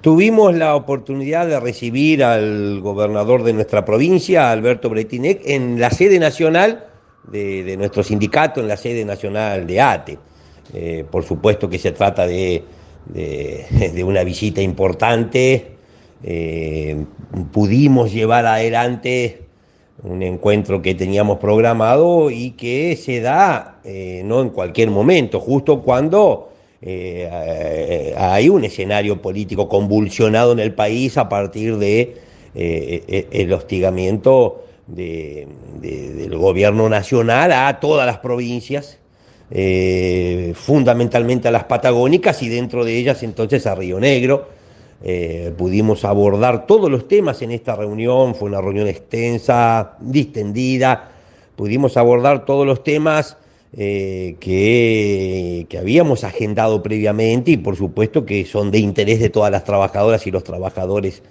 Tuvimos la oportunidad de recibir al gobernador de nuestra provincia, Alberto Bretinec, en la sede nacional de, nuestro sindicato, en la sede nacional de ATE. Eh, por supuesto que se trata de, una visita importante. Eh, pudimos llevar adelante un encuentro que teníamos programado y que se da eh, no en cualquier momento, justo cuando eh, eh, hay un escenario político convulsionado en el país a partir de eh, el hostigamiento del gobierno nacional a todas las provincias, fundamentalmente a las patagónicas y dentro de ellas entonces a Río Negro. pudimos abordar todos los temas en esta reunión, fue una reunión extensa, distendida, pudimos abordar todos los temas eh, que, habíamos agendado previamente y por supuesto que son de interés de todas las trabajadoras y los trabajadores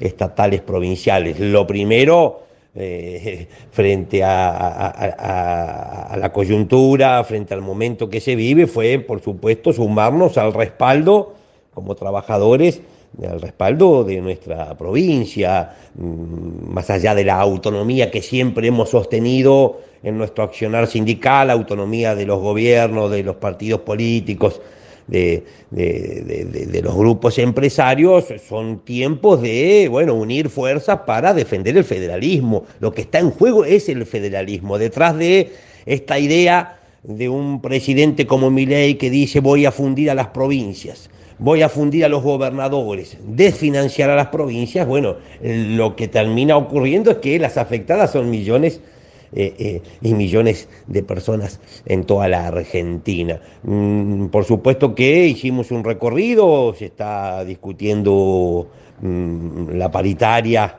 estatales provinciales. Lo primero, eh, frente a, la coyuntura, frente al momento que se vive, fue por supuesto sumarnos al respaldo como trabajadores al respaldo de nuestra provincia, mm, más allá de la autonomía que siempre hemos sostenido en nuestro accionar sindical, autonomía de los gobiernos, de los partidos políticos, de, los grupos empresarios, son tiempos de bueno, unir fuerzas para defender el federalismo. Lo que está en juego es el federalismo. Detrás de esta idea de un presidente como Milei que dice voy a fundir a las provincias, voy a fundir a los gobernadores, desfinanciar a las provincias, bueno, lo que termina ocurriendo es que las afectadas son millones eh, eh, y millones de personas en toda la Argentina. Mm, por supuesto que hicimos un recorrido, se está discutiendo mm, la paritaria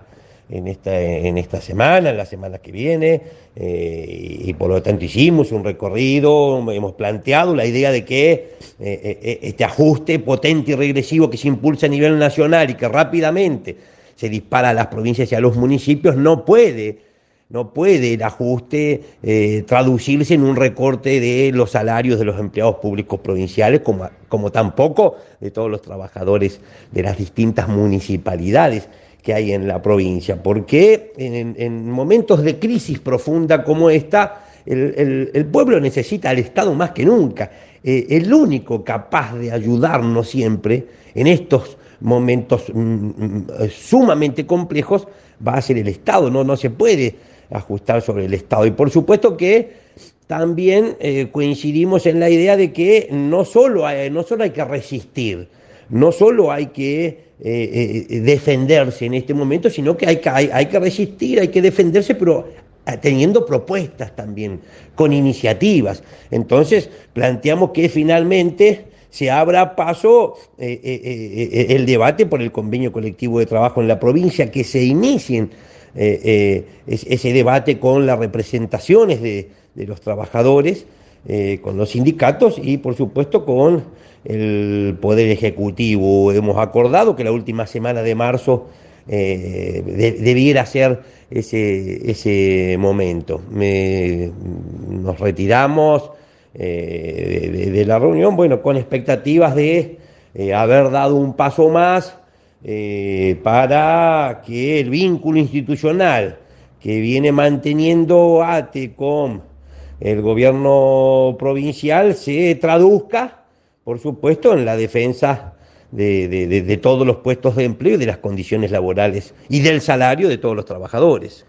en esta, en esta semana, en la semana que viene, eh, y por lo tanto hicimos un recorrido, hemos planteado la idea de que este ajuste potente y regresivo que se impulsa a nivel nacional y que rápidamente se dispara a las provincias y a los municipios no puede no puede el ajuste eh, traducirse en un recorte de los salarios de los empleados públicos provinciales, como, como tampoco de todos los trabajadores de las distintas municipalidades que hay en la provincia, porque en, momentos de crisis profunda como esta, el, pueblo necesita al Estado más que nunca. Eh, el único capaz de ayudarnos siempre en estos momentos mm, mm, sumamente complejos va a ser el Estado, no, no se puede ajustar sobre el Estado. Y por supuesto que también eh, coincidimos en la idea de que no solo hay, no solo hay que resistir, no solo hay que eh, eh, defenderse en este momento, sino que hay que, hay, que resistir, hay que defenderse, pero teniendo propuestas también, con iniciativas. Entonces, planteamos que finalmente se abra paso el debate por el convenio colectivo de trabajo en la provincia, que se inicien eh, eh, ese debate con las representaciones de, los trabajadores, eh, con los sindicatos y por supuesto con el Poder Ejecutivo. Hemos acordado que la última semana de marzo debiera ser ese, ese momento. nos retiramos de, la reunión, bueno, con expectativas de haber dado un paso más eh, para que el vínculo institucional que viene manteniendo ATE con el gobierno provincial se traduzca, por supuesto, en la defensa de, de todos los puestos de empleo y de las condiciones laborales y del salario de todos los trabajadores.